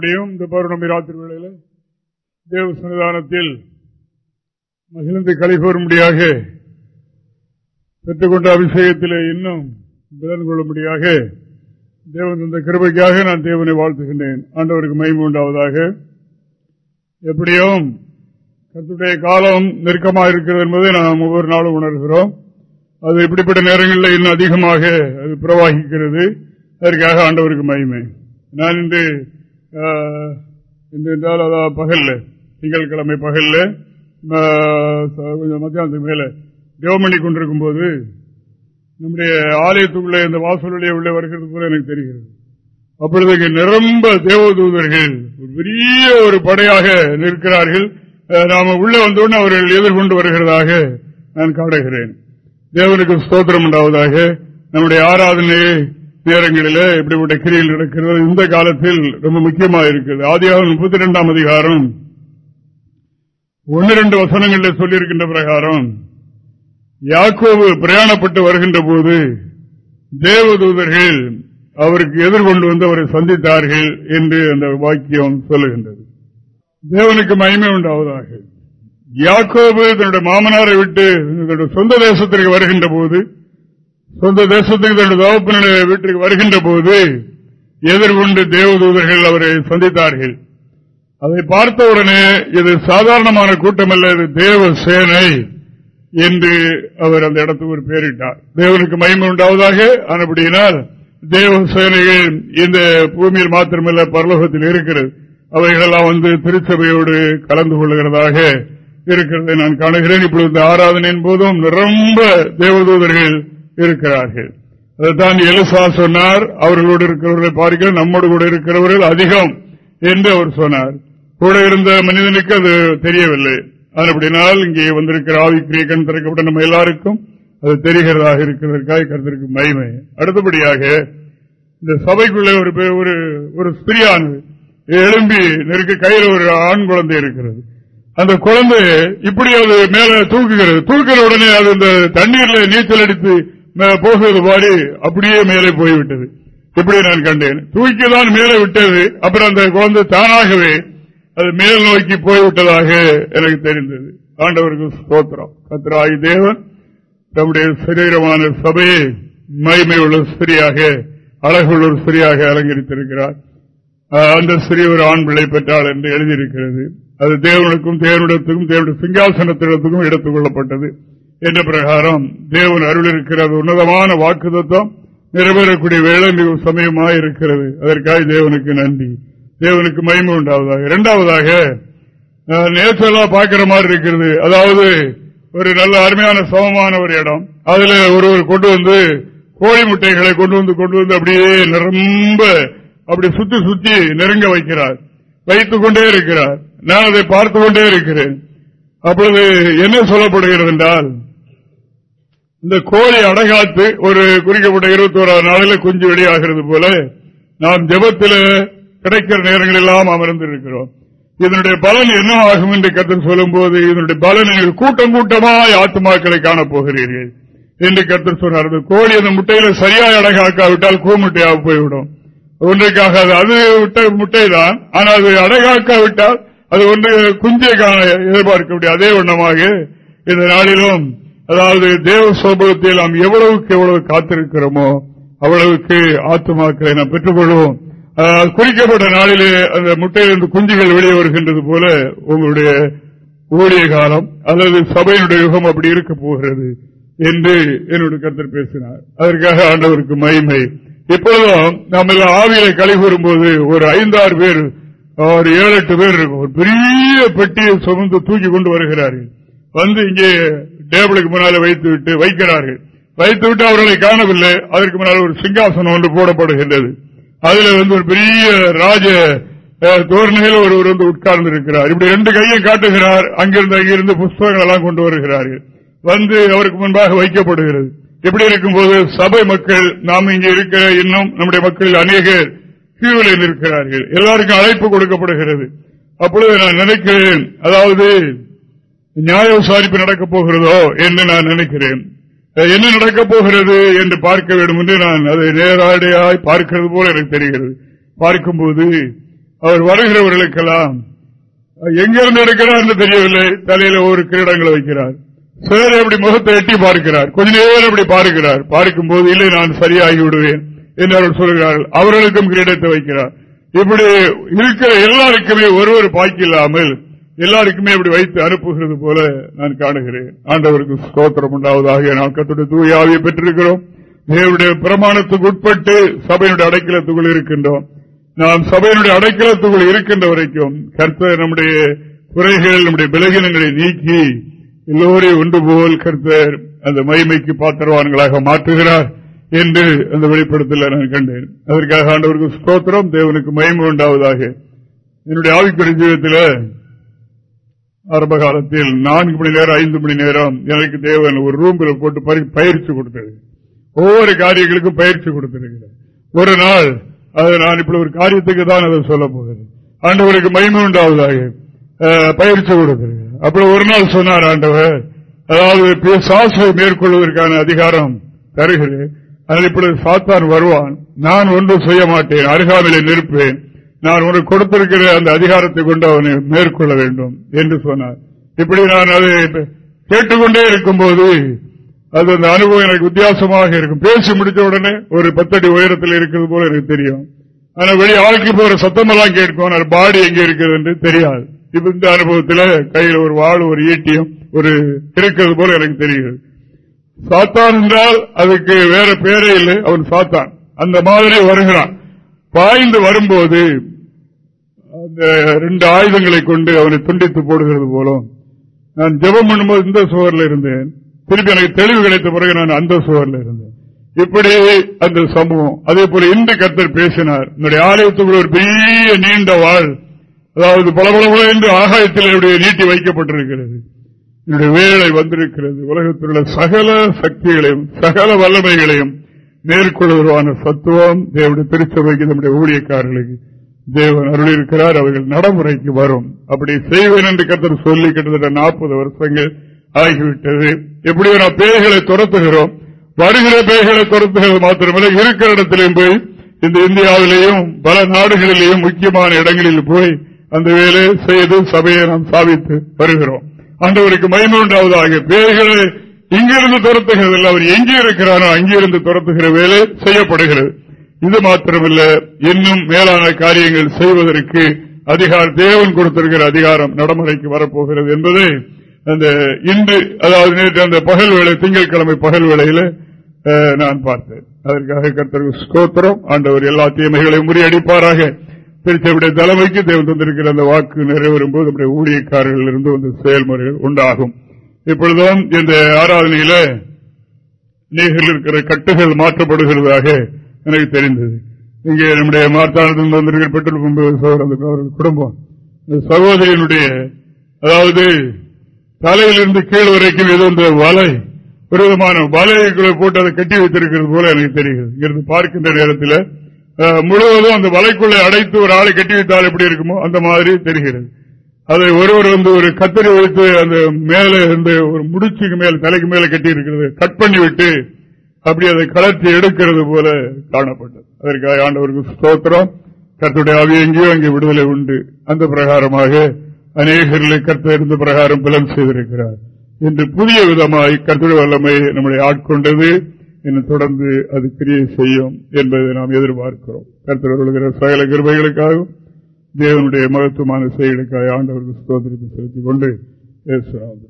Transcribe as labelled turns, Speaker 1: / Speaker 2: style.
Speaker 1: மறுபடியும் இந்த பௌர்ணமி ராத்திரி வேளையில் தேவ சன்னிதானத்தில் மகிழ்ந்து கலைகோரும்படியாக பெற்றுக்கொண்ட அபிஷேகத்தில் இன்னும் பலன் கொள்ளும்படியாக தேவன் தந்த கிருபைக்காக நான் தேவனை வாழ்த்துகின்றேன். ஆண்டவருக்கு மயிமை உண்டாவதாக. எப்படியும் கத்துடைய காலம் நெருக்கமாக இருக்கிறது என்பதை நாம் ஒவ்வொரு நாளும் உணர்கிறோம். அது இப்படிப்பட்ட நேரங்களில் இன்னும் அதிகமாக அது பிரவாகிக்கிறது. அதற்காக ஆண்டவருக்கு மகிமை. நான் இன்று என்று என்றால் அதாவது பகல்ல திங்கட்கிழமை பகல்ல கொஞ்சம் மத்தியானத்துக்கு மேல. தேவமணி கொண்டிருக்கும் போது நம்முடைய ஆலயத்துக்குள்ள இந்த வாசலுடைய உள்ளே வருகிறது கூட எனக்கு தெரிகிறது. அப்பொழுது நிரம்ப தேவதூதர்கள் பெரிய ஒரு படையாக நிற்கிறார்கள். நாம உள்ளே வந்தோடனே அவர்கள் எதிர்கொண்டு வருகிறதாக நான் காடுகிறேன் தேவனுக்கு ஸ்தோத்திரம் உண்டாவதாக நம்முடைய ஆராதனையை நேரங்களிலே இப்படிப்பட்ட கிரியில் நடக்கிறது. இந்த காலத்தில் ரொம்ப முக்கியமாக இருக்கிறது ஆதியாக முப்பத்தி இரண்டாம் அதிகாரம். ஒன்னு ரெண்டு வசனங்களில் சொல்லியிருக்கின்ற பிரகாரம் யாக்கோவு பிரயாணப்பட்டு வருகின்ற போது தேவதூதர்கள் அவருக்கு எதிர்கொண்டு வந்து அவரை சந்தித்தார்கள் என்று அந்த வாக்கியம் சொல்லுகின்றது. தேவனுக்கு மகிமை உண்டாவதாக. யாக்கோபு தன்னுடைய மாமனாரை விட்டு சொந்த தேசத்திற்கு வருகின்ற போது சொந்த தேசத்துக்கு தன்னுடைய நிலைய வீட்டிற்கு வருகின்ற போது எதிர்கொண்டு தேவதூதர்கள் அவரை சந்தித்தார்கள். அதை பார்த்தவுடனே இது சாதாரணமான கூட்டம் அல்ல இது தேவ சேனை என்று அவர் அந்த இடத்துக்கு ஒரு பேரிட்டார். தேவனுக்கு மகிமை உண்டாவதாக ஆனப்படியினால் தேவ சேனைகள் இந்த பூமியில் மாத்திரமல்ல பரலோகத்தில் இருக்கிறது. அவைகளெல்லாம் வந்து திருச்சபையோடு கலந்து கொள்கிறதாக இருக்கிறதை நான் காணுகிறேன். இப்பொழுது ஆராதனையின் போதும் ரொம்ப தேவதூதர்கள் இருக்கிறார்கள். அதைத்தான் எலுசா சொன்னார். அவர்களோடு இருக்கிறவர்களை பார்க்க நம்மோடு கூட இருக்கிறவர்கள் அதிகம் என்று அவர் சொன்னார். கூட இருந்த மனிதனுக்கு அது தெரியவில்லை. அப்படினால் இங்கே வந்திருக்கிற ஆவிக்கிரிய கண் திறக்கப்பட்ட நம்ம எல்லாருக்கும் அது தெரிகிறதாக இருக்கிறதற்காக கருத்திற்கு மகிமை. அடுத்தபடியாக இந்த சபைக்குள்ளே ஒரு ஒரு ஒரு ஸ்திரியானது எழும்பி நெருக்க கையில் ஒரு ஆண் குழந்தை இருக்கிறது. அந்த குழந்தை இப்படி அது மேல தூக்குகிறது. தூக்கிற உடனே அது இந்த தண்ணீர்ல நீச்சல் அடித்து போகிறது பாடி அப்படியே மேலே போய்விட்டது. இப்படி நான் கண்டேன்? தூக்கிதான் மேலே விட்டது அப்புறம் அந்த குழந்தை தானாகவே அது மேல் நோக்கி போய்விட்டதாக எனக்கு தெரிந்தது. ஆண்டவருக்கு ஸ்தோத்திரம். கத்ராய் தேவன் நம்முடைய சரீரமான சபையை மகிமை உள்ள ஸ்திரியாக அழகுள்ள ஒரு ஸ்திரியாக அலங்கரித்திருக்கிறார். அந்த சிறிய ஒரு ஆண் பிள்ளை பெற்றாள் என்று எழுதியிருக்கிறது. அது தேவனுக்கும் தேவனிடத்துக்கும் தேவனுடைய சிங்காசனத்திடத்துக்கும் எடுத்துக் கொள்ளப்பட்டது. என்ற பிரகாரம்? தேவன் அருள் இருக்கிறது உன்னதமான வாக்குதத்தம் நிறைவேறக்கூடிய வேலை மிகவும் சமயமாக இருக்கிறது அதற்காக தேவனுக்கு நன்றி. தேவனுக்கு மயிமை உண்டாவதாக. இரண்டாவதாக நேற்றெல்லாம் பார்க்கிற மாதிரி இருக்கிறது. அதாவது ஒரு நல்ல அருமையான சமமான ஒரு இடம். அதுல ஒருவர் கொண்டு வந்து கோழி முட்டைகளை கொண்டு வந்து கொண்டு வந்து அப்படியே நிரம்ப அப்படி சுத்தி சுத்தி நெருங்க வைக்கிறார். வைத்துக் கொண்டே இருக்கிறார். நான் அதை பார்த்து கொண்டே இருக்கிறேன். அப்பொழுது என்ன சொல்லப்படுகிறது என்றால் இந்த கோழி அடகாத்து ஒரு குறிக்கப்பட்ட இருபத்தி ஓராவது நாளில் குஞ்சு வெளியாகிறது போல நாம் ஜபத்தில் கிடைக்கிற நேரங்கள் எல்லாம் அமர்ந்திருக்கிறோம். இதனுடைய பலன் என்ன ஆகும் என்று கத்தன் சொல்லும் போது இதனுடைய பலன் கூட்டம் கூட்டமாய் ஆத்துமாக்களை காணப்போகிறீர்கள் என்று கத்தன் சொன்னார். அந்த கோழி அந்த முட்டையில சரியாக அடகாக்காவிட்டால் கூமுட்டையாக போய்விடும். ஒன்றைக்காக அது விட்ட முட்டை தான் ஆனால் அது அடகாக்காவிட்டால் அது ஒன்று குஞ்சை காண எதிர்பார்க்க முடியும் அதே வண்ணமாக இந்த நாளிலும் அதாவது தேவ சோபத்தில் நாம் எவ்வளவுக்கு எவ்வளவு காத்திருக்கிறோமோ அவ்வளவுக்கு ஆத்துமாக்களை நாம் பெற்றுக்கொள்வோம். குறிக்கப்பட்ட நாளிலே அந்த முட்டையிலிருந்து குஞ்சுகள் வெளியே வருகின்றது போல உங்களுடைய ஊழிய காலம் அல்லது சபையினுடைய யுகம் அப்படி இருக்க போகிறது என்று என்னுடைய கருத்தர் பேசினார். அதற்காக ஆண்டவருக்கு மகிமை. இப்பொழுதும் நம்ம ஆவியில கலை கூறும்போது ஒரு ஐந்தாறு பேர் ஒரு ஏழு எட்டு பேர் இருக்கும். ஒரு பெரிய பெட்டியை சுமந்து தூக்கி கொண்டு வருகிறார்கள். வந்து இங்கே டேபிளுக்கு முன்னால வைத்து விட்டு வைக்கிறார்கள். வைத்து விட்டு அவர்களை காணவில்லை. அதற்கு முன்னால் ஒரு சிங்காசனம் ஒன்று போடப்படுகின்றது. அதுல வந்து ஒரு பெரிய ராஜ தோரணையில் ஒருவர் வந்து உட்கார்ந்து இருக்கிறார் இப்படி ரெண்டு கையை காட்டுகிறார். அங்கிருந்து அங்கிருந்து புஸ்தகங்கள் எல்லாம் கொண்டு வருகிறார்கள். வந்து அவருக்கு முன்பாக வைக்கப்படுகிறது. இப்படி இருக்கும்போது சபை மக்கள் நாம் இங்கே இருக்கிற இன்னும் நம்முடைய மக்கள் அநேகர் கீழே இருக்கிறார்கள் எல்லாருக்கும் அழைப்பு கொடுக்கப்படுகிறது. அப்பொழுது நான் நினைக்கிறேன் அதாவது நியாய விசாரிப்பு நடக்கப் போகிறதோ என்று நான் நினைக்கிறேன். என்ன நடக்கப் போகிறது என்று பார்க்க வேண்டும் என்று நான் அதை நேரடியாய் பார்க்கிறது போல எனக்கு தெரிகிறது. பார்க்கும்போது அவர் வருகிறவர்களுக்கெல்லாம் எங்கிருந்து எடுக்கிறார்? தெரியவில்லை. தலையில ஒரு கிரீடங்களை வைக்கிறார். சிலர் அப்படி முகத்தை எட்டி பார்க்கிறார். கொஞ்ச நேரம் அப்படி பார்க்கிறார். பார்க்கும் போது இல்லை நான் சரியாகி விடுவேன் என்று அவர்கள் சொல்கிறார்கள். அவர்களுக்கும் கிரீடத்தை வைக்கிறார். இப்படி இருக்கிற எல்லாருக்குமே ஒருவர் பாக்கி இல்லாமல் எல்லாருக்குமே இப்படி வைத்து அனுப்புகிறது போல நான் காணுகிறேன். ஆண்டவருக்கு ஸ்தோத்திரம் உண்டாவதாக. நான் கத்துடைய தூயாவியை பெற்றிருக்கிறோம். தேவனுடைய பிரமாணத்துக்கு உட்பட்டு சபையினுடைய அடைக்கலத்துக்குள் இருக்கின்றோம். நாம் சபையினுடைய அடைக்கலத்துக்குள் இருக்கின்ற வரைக்கும் கர்த்தர் நம்முடைய குறைகள் நம்முடைய விலகினங்களை நீக்கி எல்லோரையும் ஒன்று போல் கர்த்தர் அந்த மகிமைக்கு பாத்திரவான்களாக மாற்றுகிறார் என்று அந்த வெளிப்படத்தில் நான் கண்டேன். அதற்காக ஆண்டவருக்கு ஸ்தோத்திரம் தேவனுக்கு மயமு உண்டாவதாக. என்னுடைய ஆவிக்குறை ஜீவத்தில் ஆரம்ப காலத்தில் நான்கு மணி நேரம் ஐந்து மணி நேரம் எனக்கு தேவன் ஒரு ரூமில் போட்டு பயிற்சி கொடுத்தது. ஒவ்வொரு காரியங்களுக்கும் பயிற்சி கொடுத்திருக்கிறார். ஒரு நாள் அது நான் இப்படி ஒரு காரியத்துக்கு தான் அதை சொல்ல போகிறேன். ஆண்டவருக்கு மயிமை உண்டாவதாக பயிற்சி கொடுத்திருக்கிறார். அப்படி ஒரு நாள் சொன்னார் ஆண்டவர் அதாவது சாசை மேற்கொள்வதற்கான அதிகாரம் தருகிறேன். அதில் இப்பொழுது சாத்தான் வருவான். நான் ஒன்றும் செய்ய மாட்டேன் அருகாமையில் நிற்பேன். நான் உனக்கு கொடுத்திருக்கிற அந்த அதிகாரத்தை கொண்டு அவனை மேற்கொள்ள வேண்டும் என்று சொன்னார். இப்படி நான் அதை கேட்டுக்கொண்டே இருக்கும்போது அது அந்த அனுபவம் எனக்கு வித்தியாசமாக இருக்கும். பேசி முடிச்ச உடனே ஒரு பத்தடி உயரத்தில் இருக்கிறது போல எனக்கு தெரியும். ஆனா வெளியே ஆளுக்கு போற சத்தமெல்லாம் கேட்கும். பாடி எங்க இருக்கிறது என்று தெரியாது. இப்ப இந்த அனுபவத்தில் கையில் ஒரு வாழ் ஒரு ஈட்டியும் ஒரு இருக்கிறது போல எனக்கு தெரிகிறது. சாத்தான் என்றால் அதுக்கு வேற பேரே இல்லை. அவன் சாத்தான். அந்த மாதிரி வருகிறான். பாய்ந்து வரும்போது அந்த ரெண்டு ஆயுதங்களை கொண்டு அவனை துண்டித்து போடுகிறது போலும் நான் ஜெபம் பண்ணும்போது இந்த சுவரில் இருந்தேன். திருப்பி எனக்கு தெளிவு கிடைத்த பிறகு நான் அந்த சுவரில் இருந்தேன். இப்படி அந்த சம்பவம். அதே போல இந்த கத்தர் பேசினார். என்னுடைய ஆலயத்துக்குள்ள ஒரு பெரிய நீண்ட வாழ் அதாவது பல என்று ஆகாயத்தில் என்னுடைய நீட்டி வைக்கப்பட்டிருக்கிறது. என்னுடைய வேலை வந்திருக்கிறது. உலகத்தில் உள்ள சகல சக்திகளையும் சகல வல்லமைகளையும் மேற்கொள்வதான சத்துவம் தேவனுடைய திருச்சபைக்கு நம்முடைய ஊழியக்காரர்களுக்கு தேவன் அருள் இருக்கிறார் அவர்கள் நடைமுறைக்கு வரும். அப்படி செய்வேன் என்று கருத்து சொல்லி கிட்டத்தட்ட நாற்பது வருஷங்கள் ஆகிவிட்டது. எப்படி நான் பேய்களை துரத்துகிறோம். வருகிற பேய்களை துரத்துகிறது மாத்திரமல்ல இருக்கிற இடத்திலும் போய் இந்த இந்தியாவிலேயும் பல நாடுகளிலேயும் முக்கியமான இடங்களில் போய் அந்த வேலை செய்து சபையை நாம் சாவித்து வருகிறோம். ஆண்டவருக்கு மைமூன்றாவதாக பேய்களை இங்கிருந்து துரத்துகிறது அவர் எங்கே இருக்கிறாரோ அங்கிருந்து துரத்துகிற வேலை செய்யப்படுகிறது. இது மாத்திரமல்ல. இன்னும் மேலான காரியங்கள் செய்வதற்கு அதிகாரம் தேவன் கொடுத்திருக்கிற அதிகாரம் நடைமுறைக்கு வரப்போகிறது என்பதை அந்த இன்று அதாவது நேற்று அந்த பகல் வேலை திங்கட்கிழமை பகல் வேளையில நான் பார்த்தேன். அதற்காக கர்த்தருக்கு ஸ்கோத்திரம் ஆண்டவர் எல்லா தீமைகளையும் முறியடிப்பாராக. திருச்சபுடைய தலைமைக்கு தேவன் தந்திருக்கிற அந்த வாக்கு நிறைவேறும் போது நம்முடைய ஊழியக்காரர்கள் இருந்து வந்து செயல்முறைகள் உண்டாகும். இப்பொழுதும் இந்த ஆராதனையில நீர்கள் இருக்கிற கட்டுகள் மாற்றப்படுகிறதாக எனக்கு தெரிந்தது. இங்கே நம்முடைய மார்த்தானத்தில் வந்திருக்கிற பெட்ரோல் குடும்பம் சகோதரியனுடைய அதாவது தலையிலிருந்து கீழ் வரைக்கும் ஏதோ இந்த வலை ஒரு விதமான வலைகளை போட்டு அதை கட்டி வைத்திருக்கிறது போல எனக்கு தெரிகிறது. இங்கிருந்து பார்க்கின்ற நேரத்தில் முழுவதும் அந்த வலைக்குள்ளே அடைத்து ஒரு ஆளை கட்டி வைத்தால் எப்படி இருக்குமோ அந்த மாதிரி தெரிகிறது. அதை ஒருவர் வந்து ஒரு கத்திரி வைத்து அந்த மேல இருந்து ஒரு முடிச்சுக்கு மேல தலைக்கு மேல கட்டி இருக்கிறது கட் பண்ணி விட்டு அப்படி அதை கலர்த்தி எடுக்கிறது போல காணப்பட்டது. அதற்காக ஆண்டவருக்கு ஸ்தோத்திரம். கத்துடைய ஆவி எங்கேயோ அங்கே விடுதலை உண்டு. அந்த பிரகாரமாக அநேகர்களை கர்த்த இருந்த பிரகாரம் பலம் செய்திருக்கிறார். இன்று புதிய விதமாய் கர்த்தருடைய வல்லமை நம்மளை ஆட்கொண்டது. இன்னும் தொடர்ந்து அது கிரியை செய்யும் என்பதை நாம் எதிர்பார்க்கிறோம். கருத்தில் சகல கிருபைகளுக்காகவும் தேவனுடைய மகத்துவமான செயலுக்காக ஆண்டவர்கள் சோதரிப்பு செலுத்திக் கொண்டு பேசுகிறார்கள்